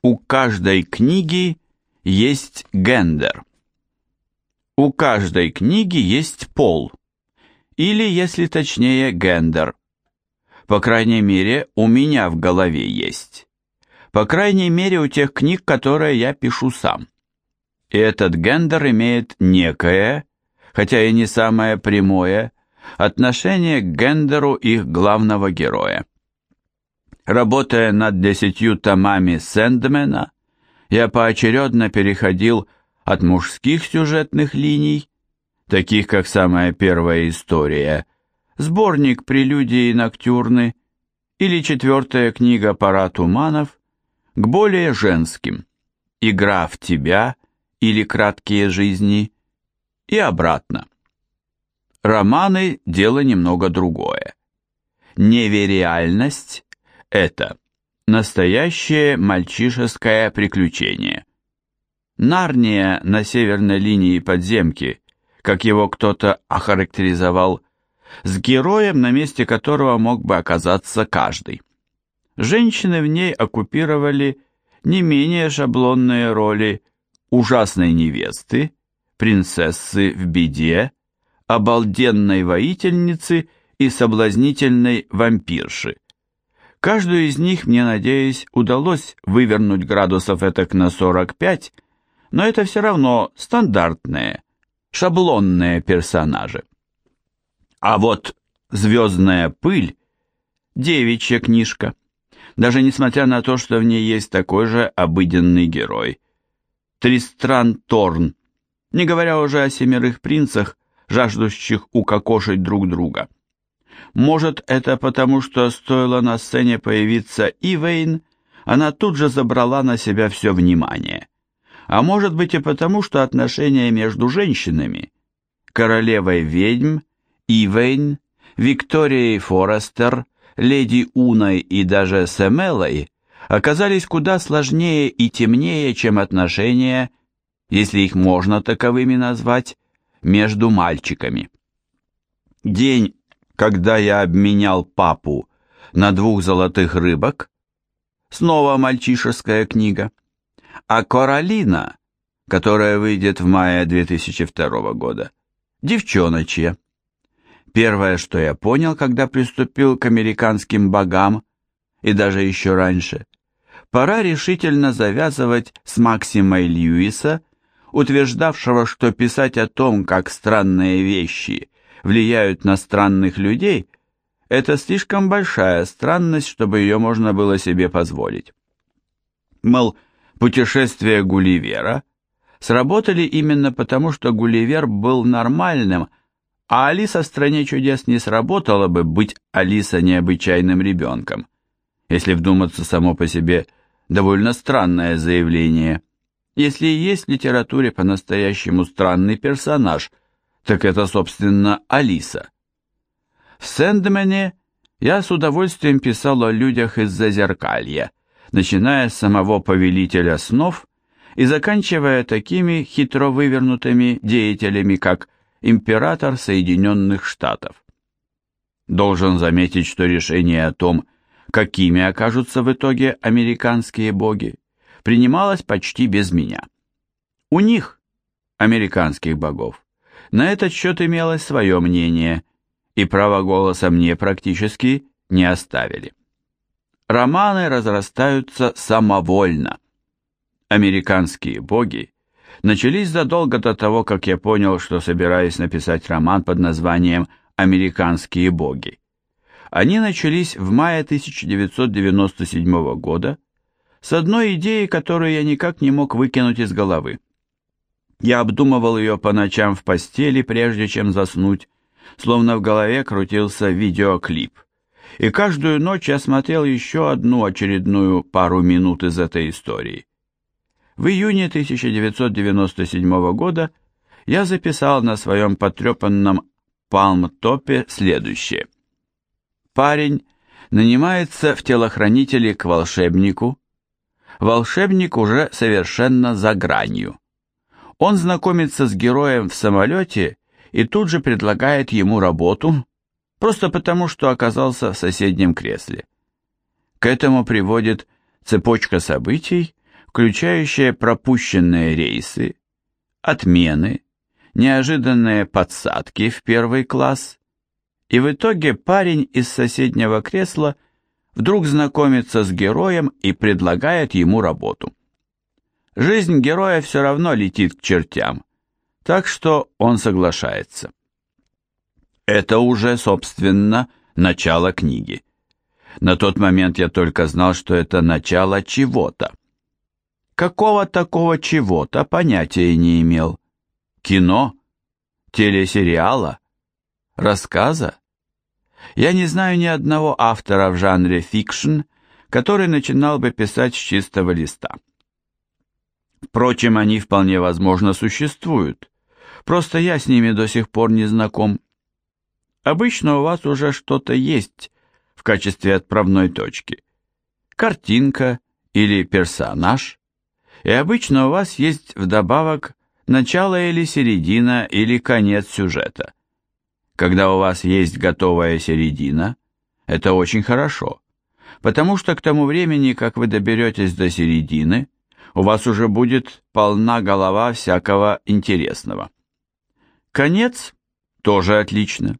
У каждой книги есть гендер. У каждой книги есть пол. Или, если точнее, гендер. По крайней мере, у меня в голове есть. По крайней мере, у тех книг, которые я пишу сам. И этот гендер имеет некое, хотя и не самое прямое, отношение к гендеру их главного героя. Работая над десятью томами Сэндмена, я поочередно переходил от мужских сюжетных линий, таких как самая первая история, сборник прелюдии ноктюрны или четвертая книга «Пора туманов», к более женским «Игра в тебя» или «Краткие жизни» и обратно. Романы – дело немного другое. Невериальность это настоящее мальчишеское приключение. Нарния на северной линии подземки, как его кто-то охарактеризовал, с героем, на месте которого мог бы оказаться каждый. Женщины в ней оккупировали не менее шаблонные роли ужасной невесты, принцессы в беде, обалденной воительницы и соблазнительной вампирши – Каждую из них, мне надеюсь, удалось вывернуть градусов этак на 45, но это все равно стандартные, шаблонные персонажи. А вот «Звездная пыль» — девичья книжка, даже несмотря на то, что в ней есть такой же обыденный герой. Тристран Торн, не говоря уже о семерых принцах, жаждущих укокошить друг друга. Может, это потому, что стоило на сцене появиться Ивейн, она тут же забрала на себя все внимание. А может быть и потому, что отношения между женщинами, королевой ведьм, Ивейн, Викторией Форестер, леди Уной и даже Семелой оказались куда сложнее и темнее, чем отношения, если их можно таковыми назвать, между мальчиками. День когда я обменял папу на двух золотых рыбок, снова мальчишеская книга, а Коралина, которая выйдет в мае 2002 года, девчоночья. Первое, что я понял, когда приступил к американским богам, и даже еще раньше, пора решительно завязывать с Максимой Льюиса, утверждавшего, что писать о том, как странные вещи влияют на странных людей, это слишком большая странность, чтобы ее можно было себе позволить. Мол, путешествия Гулливера сработали именно потому, что Гулливер был нормальным, а Алиса в «Стране чудес» не сработала бы быть Алиса необычайным ребенком. Если вдуматься само по себе, довольно странное заявление. Если есть в литературе по-настоящему странный персонаж – так это, собственно, Алиса. В Сэндмене я с удовольствием писал о людях из Зазеркалья, начиная с самого повелителя снов и заканчивая такими хитро вывернутыми деятелями, как император Соединенных Штатов. Должен заметить, что решение о том, какими окажутся в итоге американские боги, принималось почти без меня. У них, американских богов, на этот счет имелось свое мнение, и право голоса мне практически не оставили. Романы разрастаются самовольно. Американские боги начались задолго до того, как я понял, что собираюсь написать роман под названием «Американские боги». Они начались в мае 1997 года с одной идеи, которую я никак не мог выкинуть из головы. Я обдумывал ее по ночам в постели, прежде чем заснуть, словно в голове крутился видеоклип. И каждую ночь я смотрел еще одну очередную пару минут из этой истории. В июне 1997 года я записал на своем потрепанном палм-топе следующее. Парень нанимается в телохранители к волшебнику. Волшебник уже совершенно за гранью. Он знакомится с героем в самолете и тут же предлагает ему работу, просто потому, что оказался в соседнем кресле. К этому приводит цепочка событий, включающее пропущенные рейсы, отмены, неожиданные подсадки в первый класс, и в итоге парень из соседнего кресла вдруг знакомится с героем и предлагает ему работу. Жизнь героя все равно летит к чертям, так что он соглашается. Это уже, собственно, начало книги. На тот момент я только знал, что это начало чего-то. Какого такого чего-то понятия не имел. Кино? Телесериала? Рассказа? Я не знаю ни одного автора в жанре фикшн, который начинал бы писать с чистого листа. Впрочем, они вполне возможно существуют, просто я с ними до сих пор не знаком. Обычно у вас уже что-то есть в качестве отправной точки. Картинка или персонаж, и обычно у вас есть вдобавок начало или середина или конец сюжета. Когда у вас есть готовая середина, это очень хорошо, потому что к тому времени, как вы доберетесь до середины, у вас уже будет полна голова всякого интересного. Конец тоже отлично.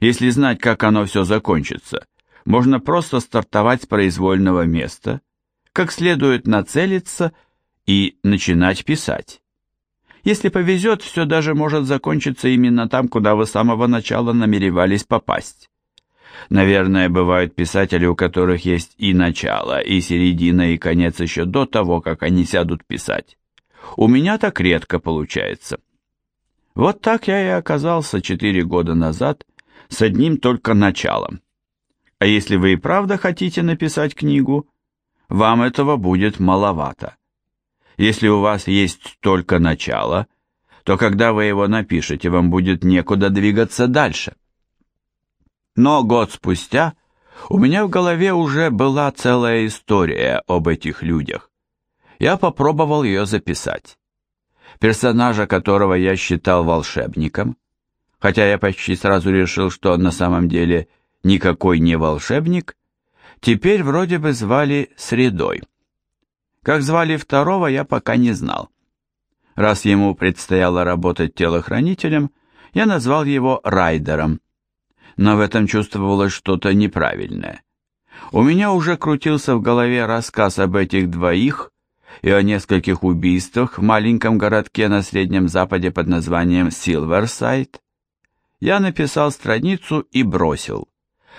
Если знать, как оно все закончится, можно просто стартовать с произвольного места, как следует нацелиться и начинать писать. Если повезет, все даже может закончиться именно там, куда вы с самого начала намеревались попасть. Наверное, бывают писатели, у которых есть и начало, и середина, и конец еще до того, как они сядут писать. У меня так редко получается. Вот так я и оказался четыре года назад с одним только началом. А если вы и правда хотите написать книгу, вам этого будет маловато. Если у вас есть только начало, то когда вы его напишете, вам будет некуда двигаться дальше. Но год спустя у меня в голове уже была целая история об этих людях. Я попробовал ее записать. Персонажа, которого я считал волшебником, хотя я почти сразу решил, что на самом деле никакой не волшебник, теперь вроде бы звали Средой. Как звали второго, я пока не знал. Раз ему предстояло работать телохранителем, я назвал его Райдером. Но в этом чувствовалось что-то неправильное. У меня уже крутился в голове рассказ об этих двоих и о нескольких убийствах в маленьком городке на Среднем Западе под названием Силверсайд. Я написал страницу и бросил,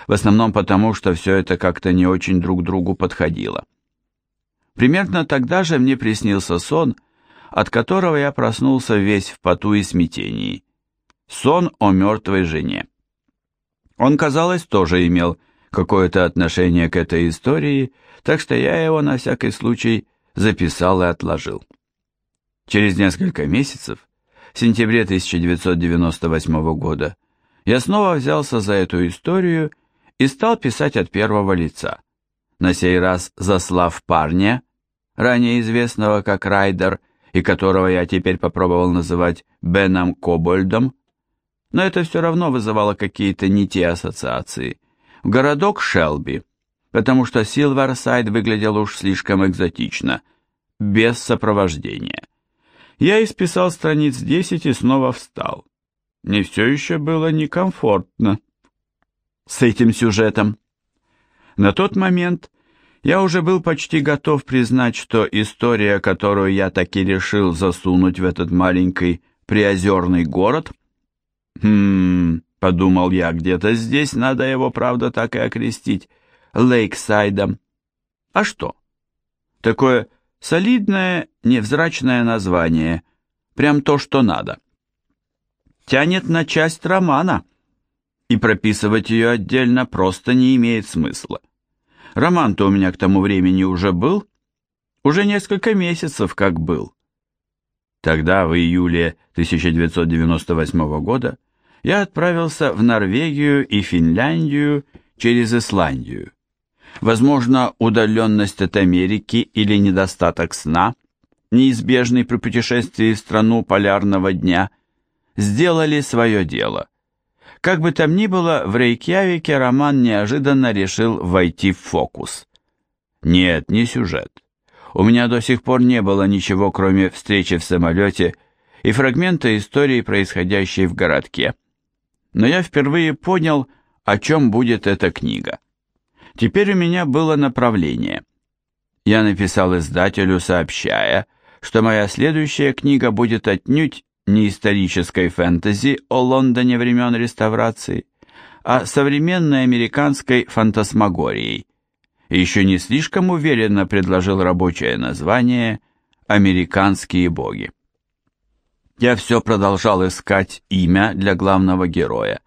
в основном потому, что все это как-то не очень друг другу подходило. Примерно тогда же мне приснился сон, от которого я проснулся весь в поту и смятении. Сон о мертвой жене. Он, казалось, тоже имел какое-то отношение к этой истории, так что я его на всякий случай записал и отложил. Через несколько месяцев, в сентябре 1998 года, я снова взялся за эту историю и стал писать от первого лица на сей раз заслав парня, ранее известного как Райдер, и которого я теперь попробовал называть Беном Кобольдом, но это все равно вызывало какие-то не те ассоциации, в городок Шелби, потому что Силверсайд выглядел уж слишком экзотично, без сопровождения. Я исписал страниц 10 и снова встал. Мне все еще было некомфортно с этим сюжетом. На тот момент я уже был почти готов признать, что история, которую я таки решил засунуть в этот маленький приозерный город... Хм, подумал я, где-то здесь надо его, правда, так и окрестить, Лейксайдом. А что? Такое солидное, невзрачное название, прям то, что надо. Тянет на часть романа и прописывать ее отдельно просто не имеет смысла. Роман-то у меня к тому времени уже был, уже несколько месяцев как был. Тогда, в июле 1998 года, я отправился в Норвегию и Финляндию через Исландию. Возможно, удаленность от Америки или недостаток сна, неизбежный при путешествии в страну полярного дня, сделали свое дело. Как бы там ни было, в Рейкьявике Роман неожиданно решил войти в фокус. Нет, не сюжет. У меня до сих пор не было ничего, кроме встречи в самолете и фрагмента истории, происходящей в городке. Но я впервые понял, о чем будет эта книга. Теперь у меня было направление. Я написал издателю, сообщая, что моя следующая книга будет отнюдь не исторической фэнтези о Лондоне времен реставрации, а современной американской фантасмагорией. Еще не слишком уверенно предложил рабочее название «Американские боги». Я все продолжал искать имя для главного героя.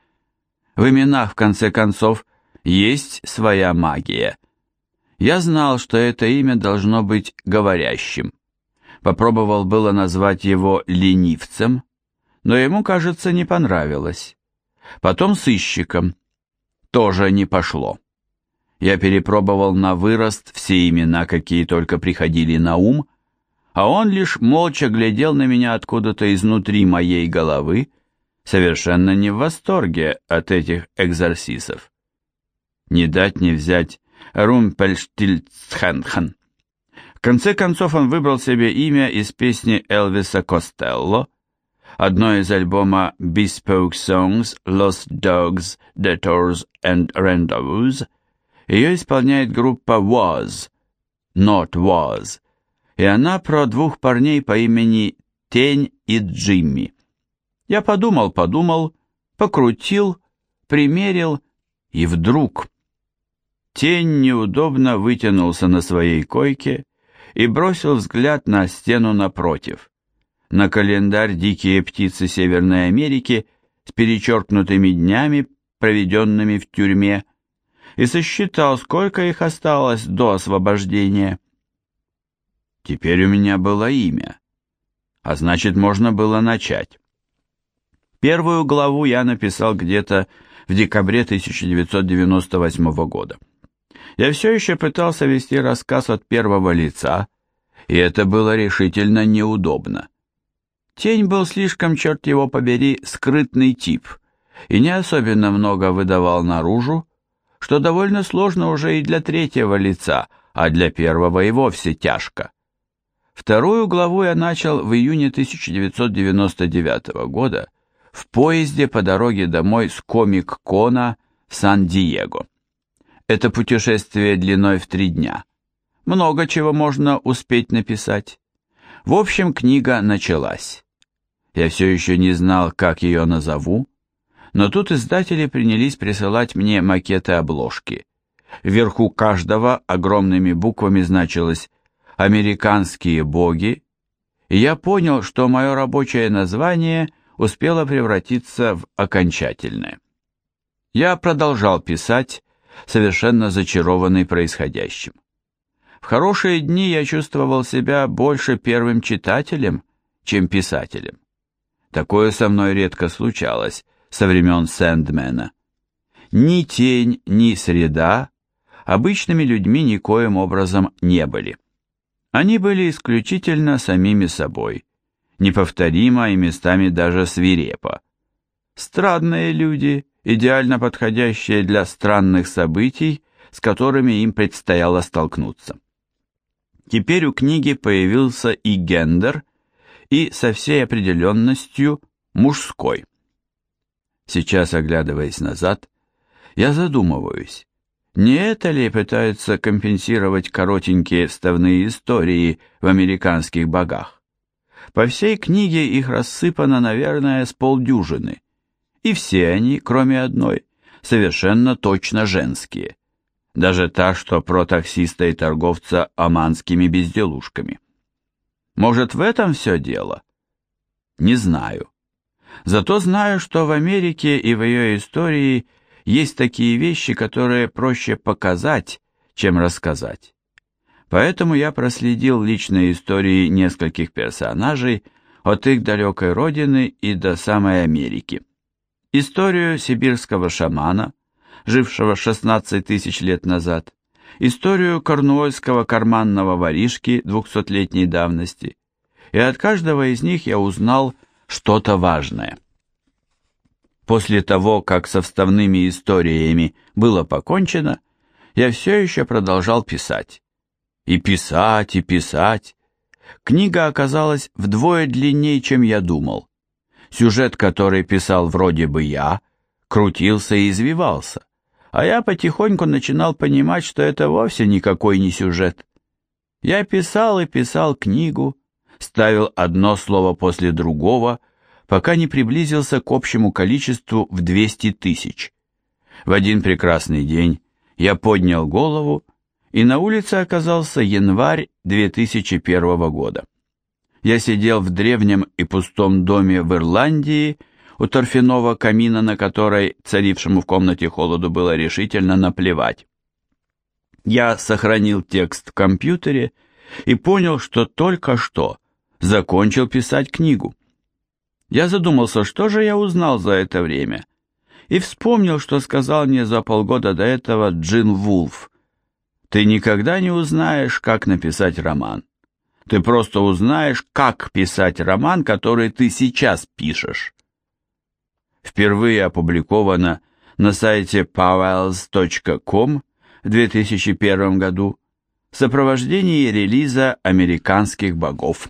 В именах, в конце концов, есть своя магия. Я знал, что это имя должно быть говорящим. Попробовал было назвать его ленивцем, но ему, кажется, не понравилось. Потом сыщиком. Тоже не пошло. Я перепробовал на вырост все имена, какие только приходили на ум, а он лишь молча глядел на меня откуда-то изнутри моей головы, совершенно не в восторге от этих экзорсисов. Не дать не взять Румпельштильцхенхен. В конце концов он выбрал себе имя из песни Элвиса Костелло, одной из альбома Bespoke Songs, Lost Dogs, Detours and Rendezvous. Ее исполняет группа Was, Not Was, и она про двух парней по имени Тень и Джимми. Я подумал, подумал, покрутил, примерил, и вдруг... Тень неудобно вытянулся на своей койке и бросил взгляд на стену напротив на календарь «Дикие птицы Северной Америки» с перечеркнутыми днями, проведенными в тюрьме, и сосчитал, сколько их осталось до освобождения. Теперь у меня было имя, а значит, можно было начать. Первую главу я написал где-то в декабре 1998 года. Я все еще пытался вести рассказ от первого лица, и это было решительно неудобно. Тень был слишком, черт его побери, скрытный тип, и не особенно много выдавал наружу, что довольно сложно уже и для третьего лица, а для первого и вовсе тяжко. Вторую главу я начал в июне 1999 года в поезде по дороге домой с Комик-Кона в Сан-Диего. Это путешествие длиной в три дня. Много чего можно успеть написать. В общем, книга началась. Я все еще не знал, как ее назову, но тут издатели принялись присылать мне макеты обложки. Вверху каждого огромными буквами значилось «Американские боги», и я понял, что мое рабочее название успело превратиться в окончательное. Я продолжал писать, совершенно зачарованный происходящим. В хорошие дни я чувствовал себя больше первым читателем, чем писателем. Такое со мной редко случалось со времен Сэндмена. Ни тень, ни среда обычными людьми никоим образом не были. Они были исключительно самими собой, неповторимо и местами даже свирепо. Странные люди, идеально подходящие для странных событий, с которыми им предстояло столкнуться. Теперь у книги появился и гендер, и со всей определенностью мужской. Сейчас, оглядываясь назад, я задумываюсь, не это ли пытаются компенсировать коротенькие вставные истории в американских богах? По всей книге их рассыпано, наверное, с полдюжины, и все они, кроме одной, совершенно точно женские. Даже та, что про таксиста и торговца оманскими безделушками. Может, в этом все дело? Не знаю. Зато знаю, что в Америке и в ее истории есть такие вещи, которые проще показать, чем рассказать. Поэтому я проследил личные истории нескольких персонажей от их далекой родины и до самой Америки. Историю сибирского шамана, жившего 16 тысяч лет назад, историю корнуольского карманного воришки двухсотлетней давности, и от каждого из них я узнал что-то важное. После того, как со вставными историями было покончено, я все еще продолжал писать. И писать, и писать. Книга оказалась вдвое длиннее, чем я думал. Сюжет, который писал вроде бы я, крутился и извивался, а я потихоньку начинал понимать, что это вовсе никакой не сюжет. Я писал и писал книгу, ставил одно слово после другого, пока не приблизился к общему количеству в 200 тысяч. В один прекрасный день я поднял голову и на улице оказался январь 2001 года. Я сидел в древнем и пустом доме в Ирландии, у торфяного камина, на которой царившему в комнате холоду было решительно наплевать. Я сохранил текст в компьютере и понял, что только что закончил писать книгу. Я задумался, что же я узнал за это время, и вспомнил, что сказал мне за полгода до этого Джин Вулф – ты никогда не узнаешь, как написать роман. Ты просто узнаешь, как писать роман, который ты сейчас пишешь. Впервые опубликовано на сайте powells.com в 2001 году в сопровождении релиза «Американских богов».